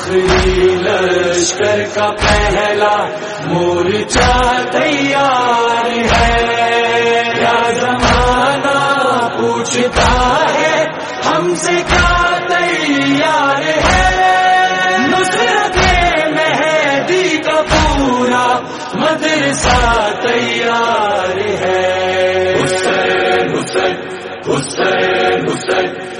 آخری لشکر کا پہلا مورچہ تیار ہے۔ کیا زمانہ پوچھتا ہے ہم سے کیا تیار ہے۔ نصرت مہدی کا پورا مدرسہ تیار ہے۔ حسین حسین حسین حسین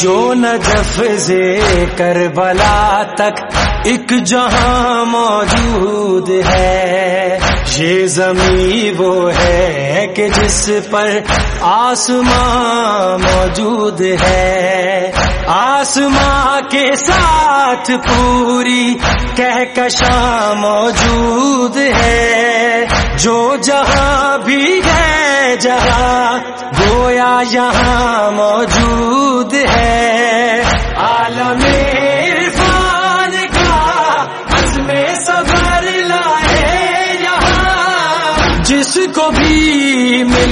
جو نجف سے کربلا تک ایک جہاں موجود ہے۔ یہ زمین وہ ہے کہ جس پر آسمان موجود ہے۔ آسمان کے ساتھ پوری کہکشاں موجود ہے۔ جو جہاں بھی ہے، جہاں گویا یہاں موجود ہے۔ عالم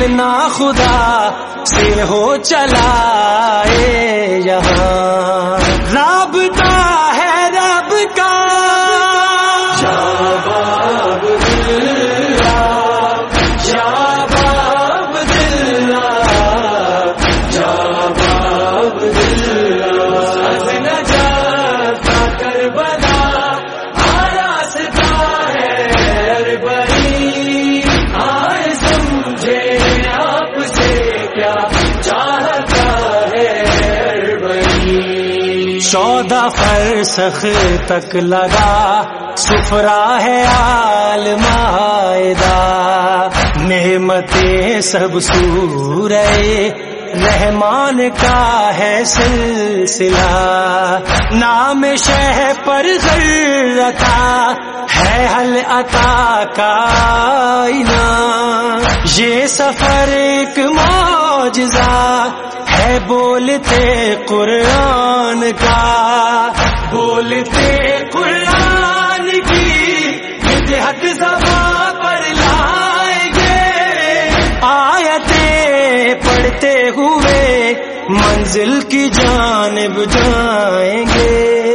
بھی خدا سے ہو چلا یہاں۔ چودہ فرسخ تک لگا سفرا ہے آل معدہ نعمتیں سب سورے رحمان کا ہے سلسلہ، نام شہ پر غر رکھا ہے حل عطا کا آئینہ یہ سفر ایک معجزہ ہے، بولتے قرآن کا۔ بولتے قرآن منزل کی جانب جائیں گے۔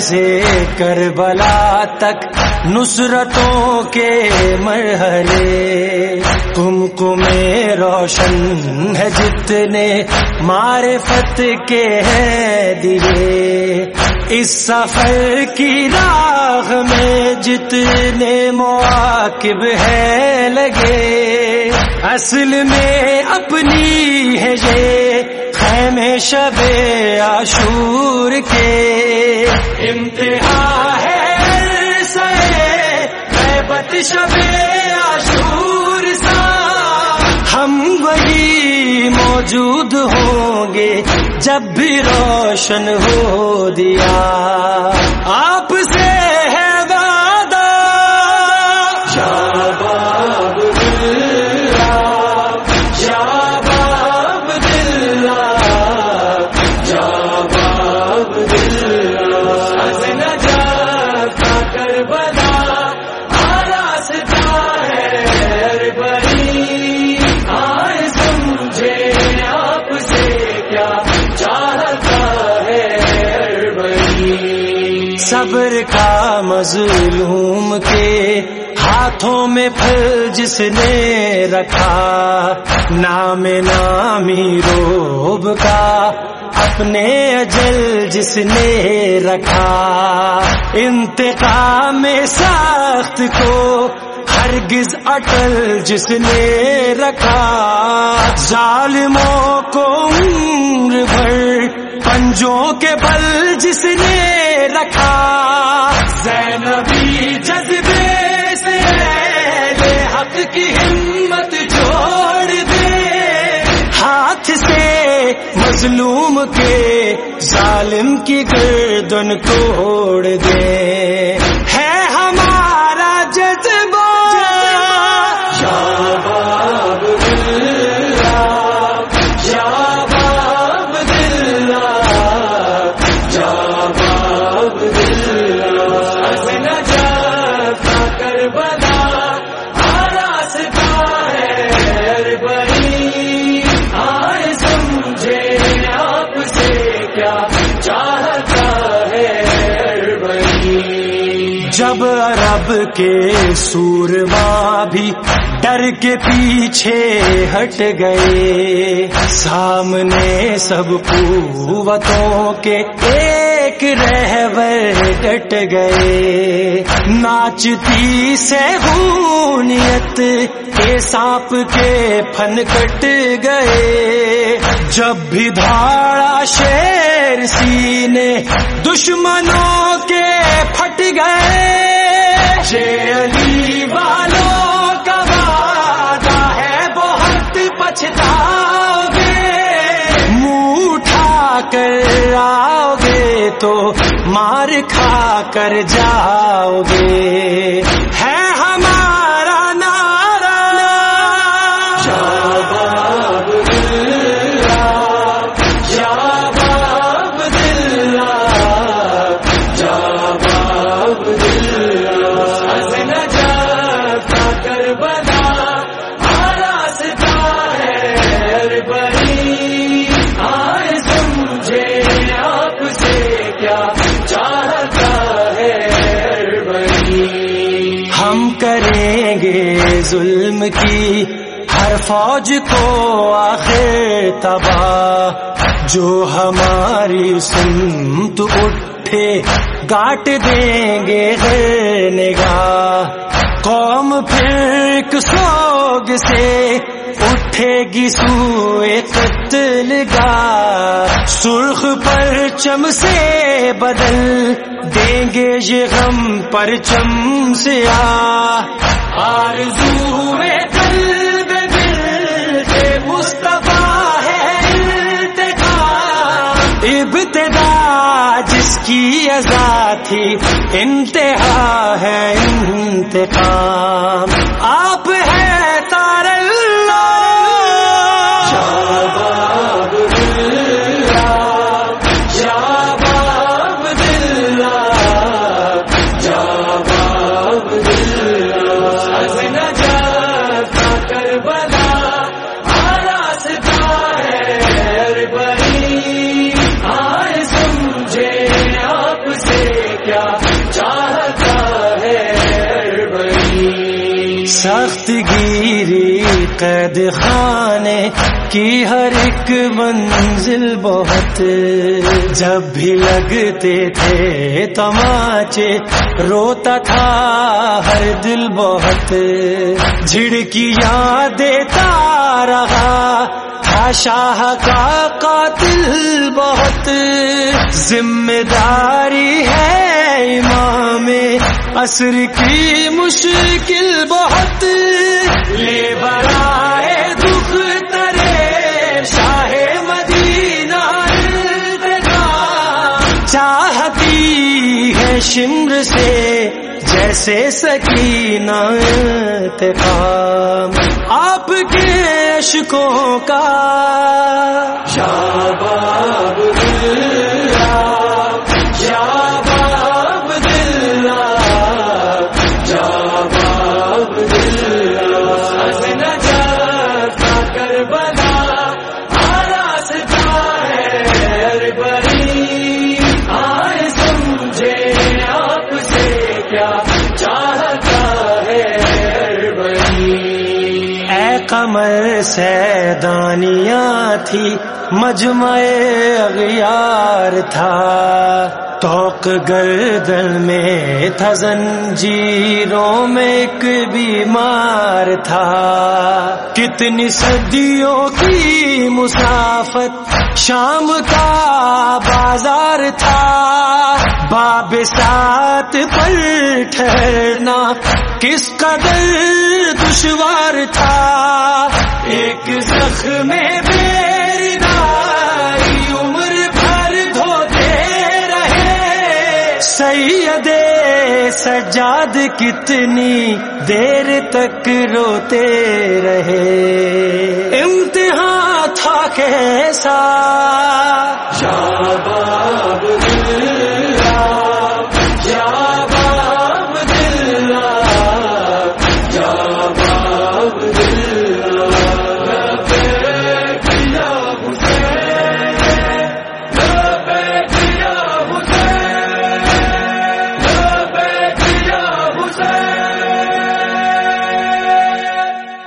سے کربلا تک نصرتوں کے مرحلے۔ کم کم روشن ہے جتنے معرفت کے ہیں دیے۔ اس سفر کی راہ میں جتنے مواقب ہے لگے، اصل میں اپنی ہے یہ۔ خیمے شب عاشور کے۔ امتحا ہے سے غیبت شب عاشور سا۔ ہم وہی موجود ہوں گے جب بھی روشن ہو دیا۔ آپ صبر کا مظلوم کے ہاتھوں میں پھل جس نے رکھا، نام نامی روب کا اپنے اجل جس نے رکھا۔ انتقام سخت کو ہرگز اٹل جس نے رکھا۔ ظالموں کو عمر بھر پنجوں کے بل جس نے رکھا، زینبی جذبے سے حق کی ہمت چھوڑ دے۔ ہاتھ سے مظلوم کے ظالم کی گردن توڑ دے۔ کے سورما بھی ڈر کے پیچھے ہٹ گئے۔ سامنے سب قوتوں کے ایک رہبر ڈٹ گئے۔ ناچتی سہونیت کے سانپ کے پھن کٹ گئے۔ جب بھی دھاڑا شیر سینے دشمنوں کے پھٹ گئے۔ علی والوں کا وعدہ ہے بہت پچھتاؤ گے منہ اٹھا کر آؤ گے تو مار کھا کر جاؤ گے ہے ہمارا کریں گے ظلم کی ہر فوج کو آخر تباہ جو ہماری سمت اٹھے گاٹ دیں گے غیر نگاہ قوم پھر ایک سوگ سے اٹھے گی سوئے قتل گاہ۔ سرخ پر چم سے بدل دیں گے یہ غم پر چم سے آرزو میں سزا تھی انتہا ہے انتقام۔ قید خانے کی ہر ایک منزل بہت۔ جب بھی لگتے تھے تماچے، روتا تھا ہر دل بہت۔ جھڑکیاں دیتا رہا شاہ کا قاتل بہت ذمہ داری ہے امام عصر کی مشکل بہت لے برائے دکھ ترے شاہ مدینہ چاہتی ہے شمر سے جیسے سکینہ انتقام۔ آپ کے اشکوں کا۔ شاباب دلہ سیدانیاں تھی، مجمع اغیار تھا۔ توق گردن میں تھا، زنجیروں میں ایک بیمار تھا۔ کتنی صدیوں کی مسافت شام کا بازار تھا۔ باب سات پر ٹھہرنا کس قدر دشوار تھا۔ ایک زخم میں عمر بھر دھوتے رہے۔ سید سجاد کتنی دیر تک روتے رہے۔ امتحان تھا کیسا؟ شاباب دل